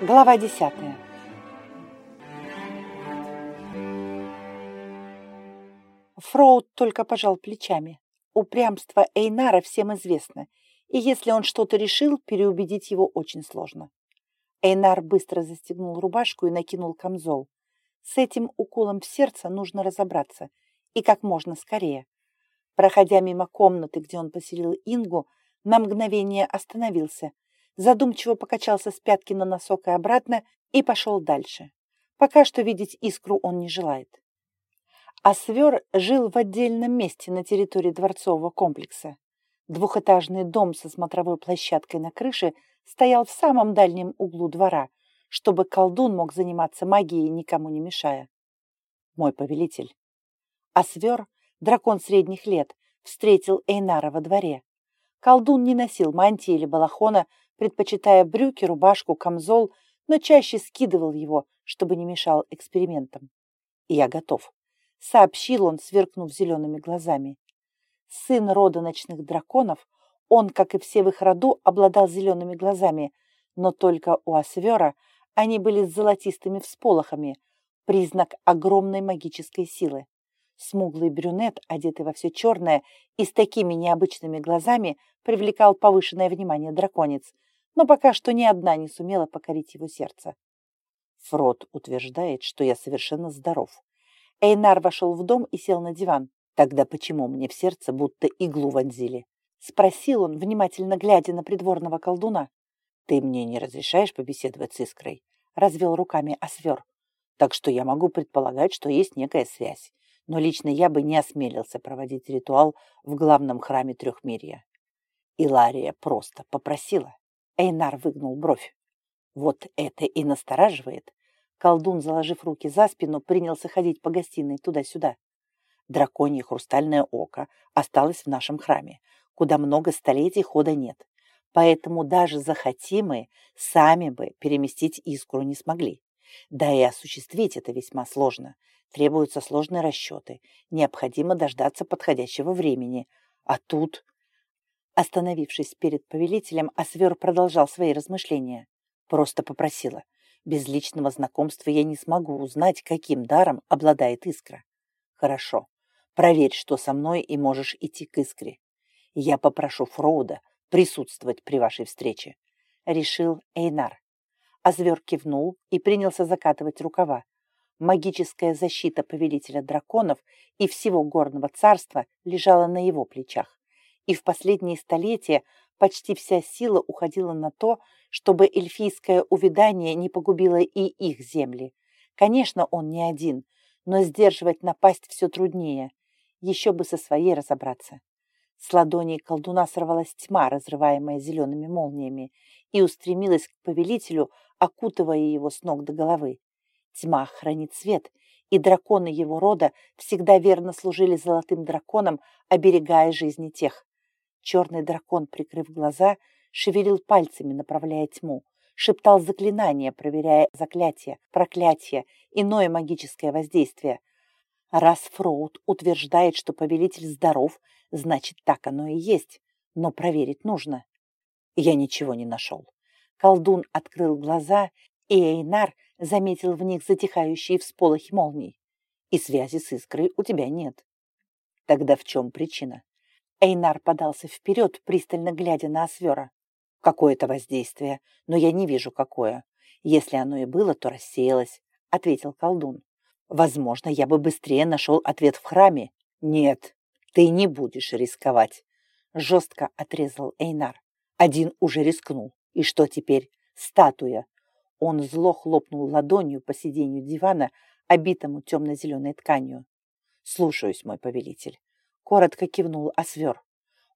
Глава десятая. Фроуд только пожал плечами. Упрямство Эйнара всем известно, и если он что-то решил, переубедить его очень сложно. Эйнар быстро застегнул рубашку и накинул камзол. С этим уколом в сердце нужно разобраться, и как можно скорее. Проходя мимо комнаты, где он поселил Ингу, на мгновение остановился – задумчиво покачался с пятки на носок и обратно и пошел дальше. Пока что видеть искру он не желает. А свер жил в отдельном месте на территории дворцового комплекса. Двухэтажный дом со смотровой площадкой на крыше стоял в самом дальнем углу двора, чтобы колдун мог заниматься магией, никому не мешая. Мой повелитель. А свер, дракон средних лет, встретил Эйнара во дворе. Колдун не носил мантии или балахона, предпочитая брюки, рубашку, камзол, но чаще скидывал его, чтобы не мешал экспериментам. Я готов, сообщил он, сверкнув зелеными глазами. Сын рода ночных драконов, он, как и все в их роду, обладал зелеными глазами, но только у Освера они были с золотистыми всполохами, признак огромной магической силы. Смуглый брюнет, одетый во все черное и с такими необычными глазами, привлекал повышенное внимание драконец, но пока что ни одна не сумела покорить его сердце. Фрод утверждает, что я совершенно здоров. Эйнар вошел в дом и сел на диван. Тогда почему мне в сердце будто иглу вонзили? Спросил он, внимательно глядя на придворного колдуна. Ты мне не разрешаешь побеседовать с Искрой? Развел руками Освер. Так что я могу предполагать, что есть некая связь. Но лично я бы не осмелился проводить ритуал в главном храме Трехмирья. Илария просто попросила. Эйнар выгнул бровь. Вот это и настораживает. Колдун, заложив руки за спину, принялся ходить по гостиной туда-сюда. Драконье хрустальное око осталось в нашем храме, куда много столетий хода нет. Поэтому даже захотим мы, сами бы переместить искру не смогли. Да и осуществить это весьма сложно. Требуются сложные расчеты. Необходимо дождаться подходящего времени. А тут Остановившись перед повелителем, Освер продолжал свои размышления. Просто попросила. Без личного знакомства я не смогу узнать, каким даром обладает искра. Хорошо. Проверь, что со мной, и можешь идти к искре. Я попрошу Фроуда присутствовать при вашей встрече. Решил Эйнар. Озвер кивнул и принялся закатывать рукава. Магическая защита повелителя драконов и всего горного царства лежала на его плечах и в последние столетия почти вся сила уходила на то, чтобы эльфийское увядание не погубило и их земли. Конечно, он не один, но сдерживать напасть все труднее. Еще бы со своей разобраться. С ладоней колдуна сорвалась тьма, разрываемая зелеными молниями, и устремилась к повелителю, окутывая его с ног до головы. Тьма хранит свет, и драконы его рода всегда верно служили золотым драконам, оберегая жизни тех, Черный дракон, прикрыв глаза, шевелил пальцами, направляя тьму, шептал заклинания, проверяя заклятие, проклятие, иное магическое воздействие. Раз Фроуд утверждает, что повелитель здоров, значит, так оно и есть, но проверить нужно. Я ничего не нашел. Колдун открыл глаза, и Эйнар заметил в них затихающие всполохи молний. И связи с искрой у тебя нет. Тогда в чем причина? Эйнар подался вперед, пристально глядя на Освера. «Какое-то воздействие, но я не вижу, какое. Если оно и было, то рассеялось», — ответил колдун. «Возможно, я бы быстрее нашел ответ в храме». «Нет, ты не будешь рисковать», — жестко отрезал Эйнар. Один уже рискнул. И что теперь? Статуя. Он зло хлопнул ладонью по сиденью дивана, обитому темно-зеленой тканью. «Слушаюсь, мой повелитель». Коротко кивнул Освер.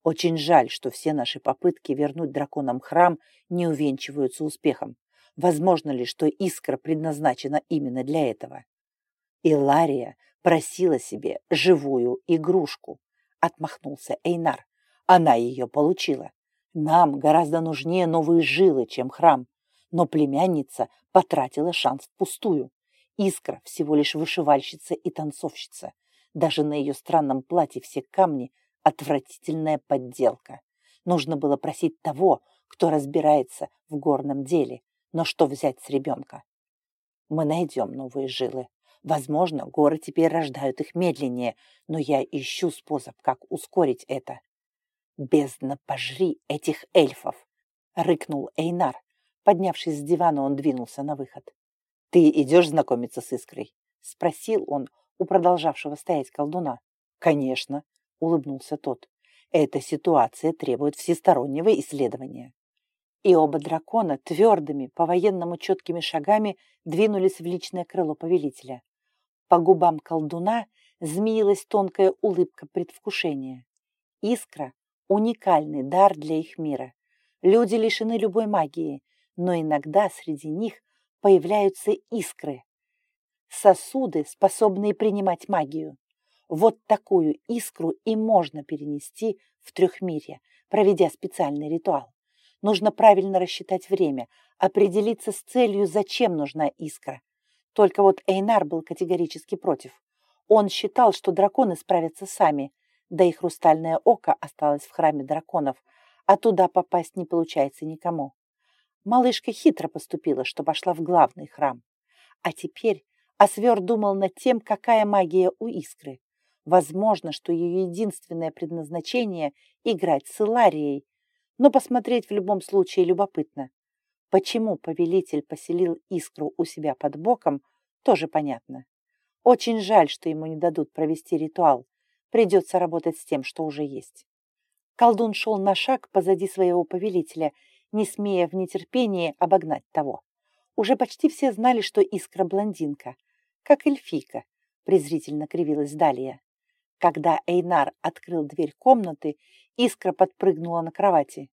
Очень жаль, что все наши попытки вернуть драконам храм не увенчиваются успехом. Возможно ли, что искра предназначена именно для этого? И Лария просила себе живую игрушку. Отмахнулся Эйнар. Она ее получила. Нам гораздо нужнее новые жилы, чем храм. Но племянница потратила шанс впустую. Искра всего лишь вышивальщица и танцовщица. Даже на ее странном платье все камни – отвратительная подделка. Нужно было просить того, кто разбирается в горном деле. Но что взять с ребенка? Мы найдем новые жилы. Возможно, горы теперь рождают их медленнее, но я ищу способ, как ускорить это. «Бездна, пожри этих эльфов!» — рыкнул Эйнар. Поднявшись с дивана, он двинулся на выход. «Ты идешь знакомиться с Искрой?» — спросил он у продолжавшего стоять колдуна. «Конечно», — улыбнулся тот. «Эта ситуация требует всестороннего исследования». И оба дракона твердыми, по-военному четкими шагами двинулись в личное крыло повелителя. По губам колдуна змеилась тонкая улыбка предвкушения. Искра — уникальный дар для их мира. Люди лишены любой магии, но иногда среди них появляются искры. Сосуды, способные принимать магию. Вот такую искру и можно перенести в трехмирье, проведя специальный ритуал. Нужно правильно рассчитать время, определиться с целью, зачем нужна искра. Только вот Эйнар был категорически против. Он считал, что драконы справятся сами, да и хрустальное око осталось в храме драконов, а туда попасть не получается никому. Малышка хитро поступила, что пошла в главный храм. А теперь Освер думал над тем, какая магия у искры. Возможно, что ее единственное предназначение — играть с Иларией, но посмотреть в любом случае любопытно. Почему повелитель поселил искру у себя под боком, тоже понятно. Очень жаль, что ему не дадут провести ритуал. Придется работать с тем, что уже есть. Колдун шел на шаг позади своего повелителя, не смея в нетерпении обогнать того. Уже почти все знали, что искра блондинка, как эльфийка, презрительно кривилась Далия. Когда Эйнар открыл дверь комнаты, искра подпрыгнула на кровати.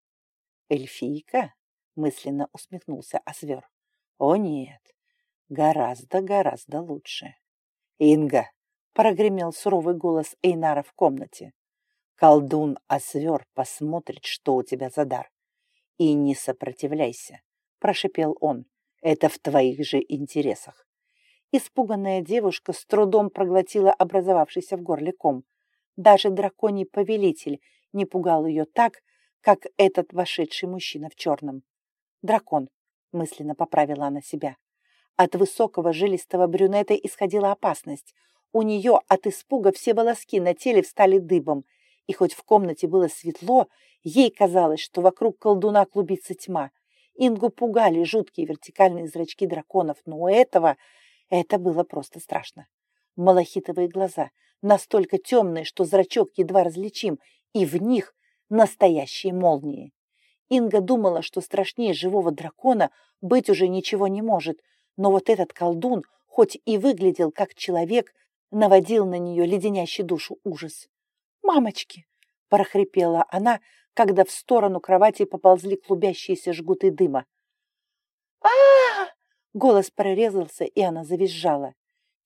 «Эльфийка?» мысленно усмехнулся Освер. О нет, гораздо-гораздо лучше. Инга, прогремел суровый голос Эйнара в комнате. Колдун Освер посмотрит, что у тебя за дар. И не сопротивляйся, прошипел он. Это в твоих же интересах. Испуганная девушка с трудом проглотила образовавшийся в горле ком. Даже драконий повелитель не пугал ее так, как этот вошедший мужчина в черном. Дракон, мысленно поправила она себя. От высокого жилистого брюнета исходила опасность. У нее от испуга все волоски на теле встали дыбом, и хоть в комнате было светло, ей казалось, что вокруг колдуна клубится тьма. Ингу пугали жуткие вертикальные зрачки драконов, но у этого это было просто страшно. Малахитовые глаза, настолько темные, что зрачок едва различим, и в них настоящие молнии. Инга думала, что страшнее живого дракона быть уже ничего не может, но вот этот колдун, хоть и выглядел как человек, наводил на нее леденящий душу ужас. «Мамочки!» – прохрипела она, когда в сторону кровати поползли клубящиеся жгуты дыма. а, -а, -а Голос прорезался, и она завизжала.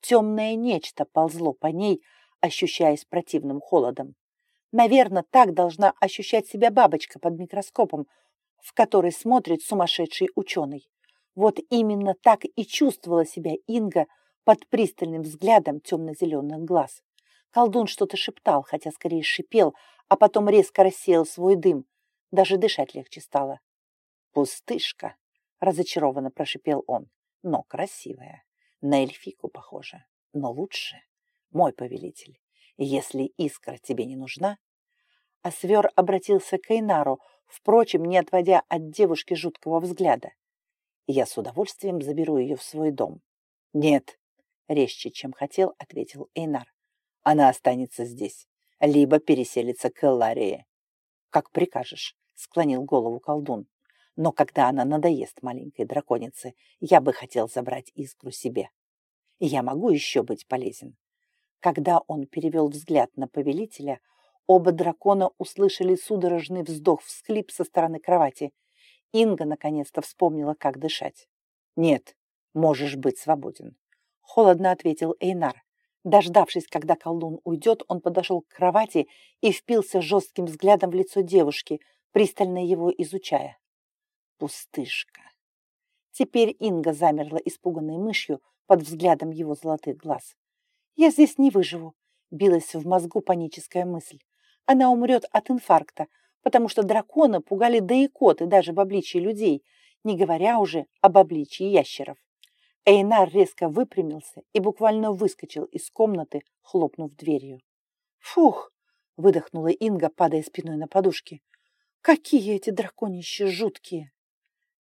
Темное нечто ползло по ней, ощущаясь противным холодом. Наверное, так должна ощущать себя бабочка под микроскопом, в который смотрит сумасшедший ученый. Вот именно так и чувствовала себя Инга под пристальным взглядом темно-зеленых глаз. Колдун что-то шептал, хотя скорее шипел, а потом резко рассеял свой дым. Даже дышать легче стало. «Пустышка!» — разочарованно прошипел он. «Но красивая. На эльфику похожа. Но лучше. Мой повелитель. Если искра тебе не нужна, а свер обратился к Эйнару, впрочем, не отводя от девушки жуткого взгляда. Я с удовольствием заберу ее в свой дом. Нет, резче, чем хотел, ответил Эйнар. Она останется здесь, либо переселится к Элларии. Как прикажешь, склонил голову колдун. Но когда она надоест маленькой драконице, я бы хотел забрать искру себе. Я могу еще быть полезен. Когда он перевел взгляд на повелителя, Оба дракона услышали судорожный вздох-всхлип со стороны кровати. Инга наконец-то вспомнила, как дышать. «Нет, можешь быть свободен», — холодно ответил Эйнар. Дождавшись, когда колдун уйдет, он подошел к кровати и впился жестким взглядом в лицо девушки, пристально его изучая. Пустышка. Теперь Инга замерла испуганной мышью под взглядом его золотых глаз. «Я здесь не выживу», — билась в мозгу паническая мысль она умрет от инфаркта, потому что драконы пугали да и коты даже в обличии людей. не говоря уже об обличии ящеров. Эйнар резко выпрямился и буквально выскочил из комнаты, хлопнув дверью. «Фух!» — выдохнула Инга, падая спиной на подушки. «Какие эти драконищи жуткие!»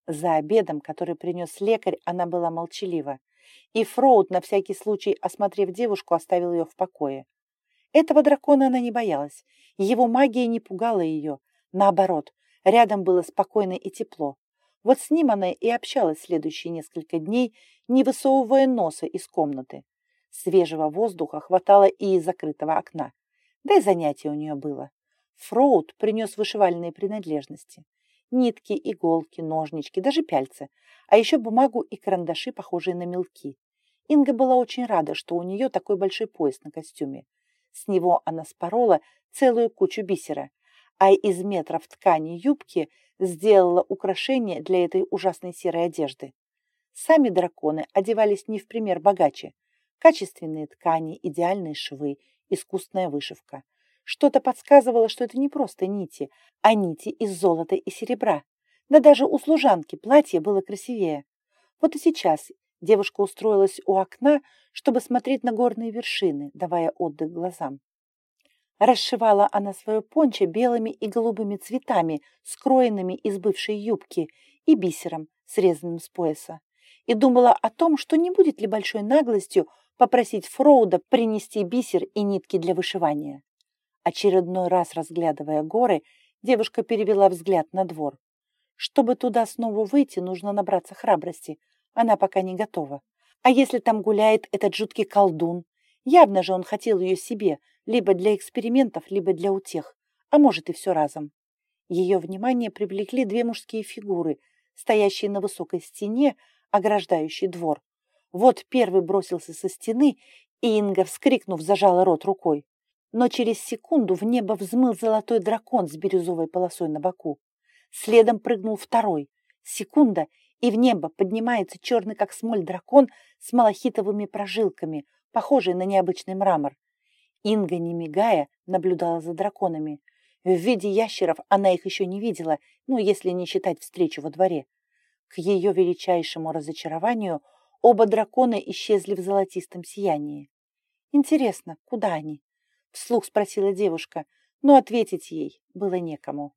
За обедом, который принес лекарь, она была молчалива, и Фроуд, на всякий случай осмотрев девушку, оставил ее в покое. Этого дракона она не боялась, его магия не пугала ее. Наоборот, рядом было спокойно и тепло. Вот с ним она и общалась следующие несколько дней, не высовывая носа из комнаты. Свежего воздуха хватало и из закрытого окна. Да и занятие у нее было. Фроуд принес вышивальные принадлежности. Нитки, иголки, ножнички, даже пяльцы. А еще бумагу и карандаши, похожие на мелки. Инга была очень рада, что у нее такой большой пояс на костюме. С него она спорола целую кучу бисера, а из метров ткани юбки сделала украшение для этой ужасной серой одежды. Сами драконы одевались не в пример богаче. Качественные ткани, идеальные швы, искусная вышивка. Что-то подсказывало, что это не просто нити, а нити из золота и серебра. Да даже у служанки платье было красивее. Вот и сейчас девушка устроилась у окна, чтобы смотреть на горные вершины, давая отдых глазам. Расшивала она свое пончо белыми и голубыми цветами, скроенными из бывшей юбки, и бисером, срезанным с пояса. И думала о том, что не будет ли большой наглостью попросить Фроуда принести бисер и нитки для вышивания. Очередной раз разглядывая горы, девушка перевела взгляд на двор. Чтобы туда снова выйти, нужно набраться храбрости. Она пока не готова. А если там гуляет этот жуткий колдун? Явно же он хотел ее себе, либо для экспериментов, либо для утех, а может и все разом. Ее внимание привлекли две мужские фигуры, стоящие на высокой стене, ограждающей двор. Вот первый бросился со стены, и Инга, вскрикнув, зажала рот рукой. Но через секунду в небо взмыл золотой дракон с бирюзовой полосой на боку. Следом прыгнул второй. Секунда, и в небо поднимается черный, как смоль, дракон с малахитовыми прожилками, похожий на необычный мрамор. Инга, не мигая, наблюдала за драконами. В виде ящеров она их еще не видела, ну, если не считать встречу во дворе. К ее величайшему разочарованию оба дракона исчезли в золотистом сиянии. «Интересно, куда они?» — вслух спросила девушка, но ответить ей было некому.